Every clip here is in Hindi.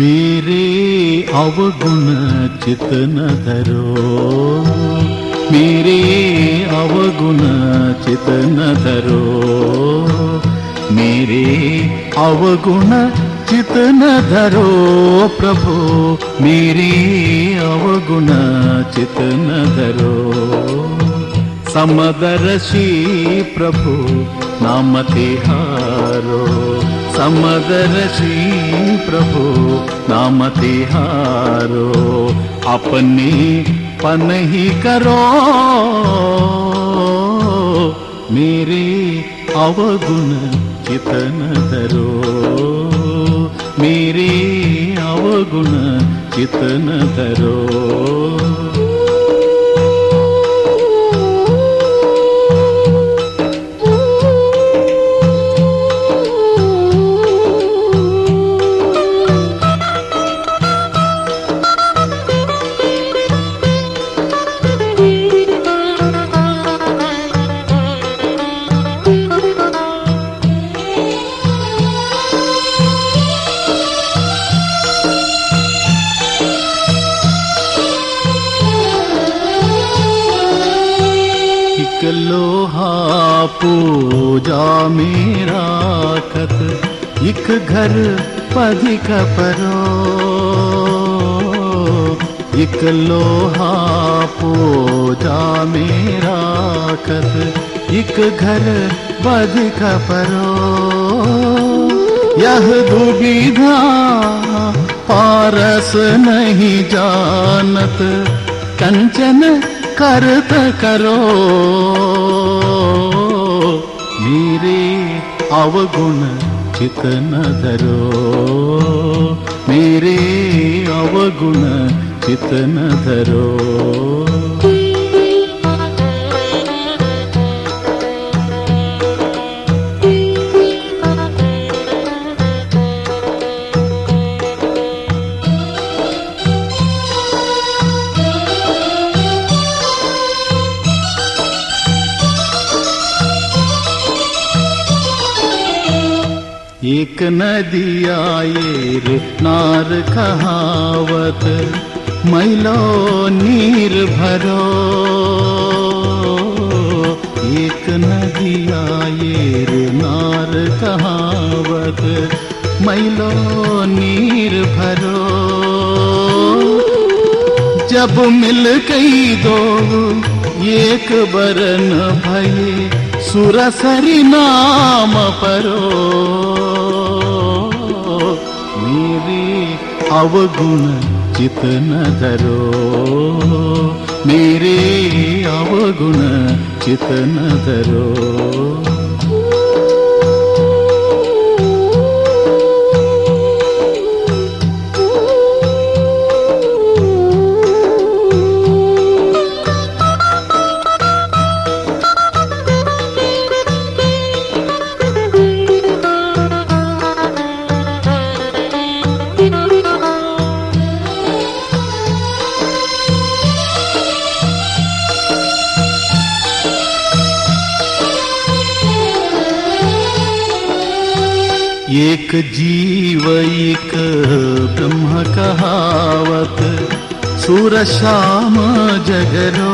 मेरे अवगुण चित न धरो। मेरे अवगुण चित न धरो मेरे अवगुण चित न धरो प्रभु मेरे अवगुण चित न धरो समदर्शी प्रभु नाम तिहारो समदर्शी प्रभु नाम तिहारो अपने पन ही करो मेरे अवगुण चितन धरो मेरे अवगुण चितन धरो लोहा पूजा मेरा खत एक घर पधिक परो। एक लोहा पूजा मेरा खत एक घर बधिक परो। यह दुविधा पारस नहीं जानत कंचन करत करो। मेरे अवगुण चित न धरो। मेरे अवगुण चित न धरो। एक नदिया ये नार कहावत, मैलो नीर भरो। एक नदिया ये नार कहावत, मैलो नीर भरो। जब मिल गई दो एक बरन भये, सुरसरी नाम परो। मेरे अवगुण चित न धरो मेरे अवगुण चित न धरो एक जीव, एक ब्रह्म कहावत, सुर श्याम जगरो।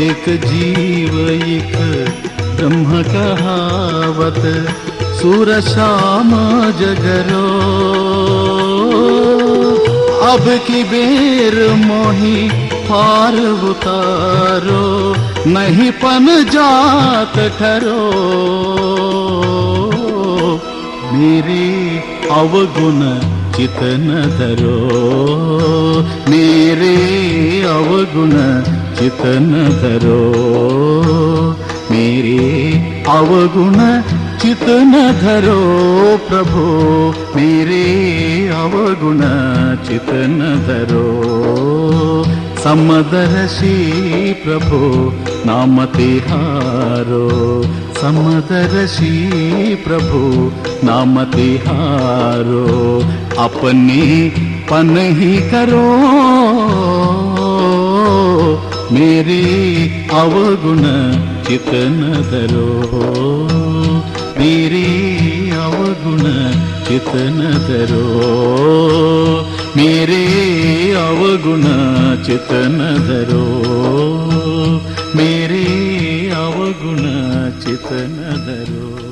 एक जीव, एक ब्रह्म कहावत, सुर श्याम जगरो। अब की बेर मोही पार उतारो, नहीं पन जात ठरो। मेरी अवगुण चितन धरो। मेरे अवगुण चितन धरो। मेरे अवगुण चितन धरो प्रभु। मेरे अवगुण चितन न धरो समदर्शी प्रभु नाम तिहारो समदर्शी प्रभु नाम तिहारो अपने पन ही करो मेरे अवगुण चित न धरो मेरे अवगुण चेतन धरो मेरे अवगुण चेतन धरो